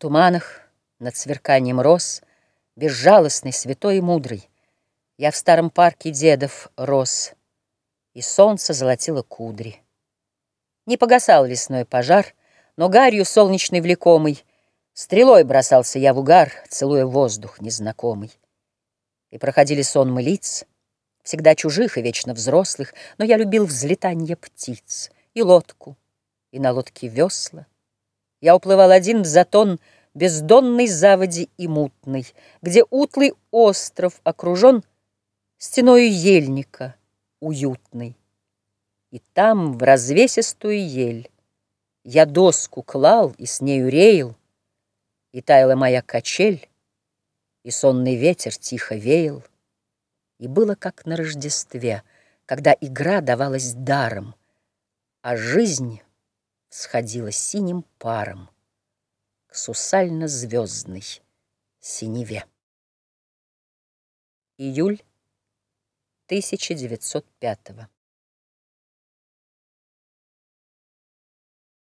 туманах, над сверканием роз, Безжалостный, святой и мудрый, Я в старом парке дедов рос, И солнце золотило кудри. Не погасал лесной пожар, Но гарью солнечной влекомый Стрелой бросался я в угар, Целуя воздух незнакомый. И проходили сонмы лиц, Всегда чужих и вечно взрослых, Но я любил взлетанье птиц И лодку, и на лодке весла. Я уплывал один в затон Бездонной заводи и мутной, Где утлый остров окружен Стеною ельника уютной. И там, в развесистую ель, Я доску клал и с нею реял, И таяла моя качель, И сонный ветер тихо веял. И было как на Рождестве, Когда игра давалась даром, А жизнь сходила синим паром К сусально-звездной синеве. Июль 1905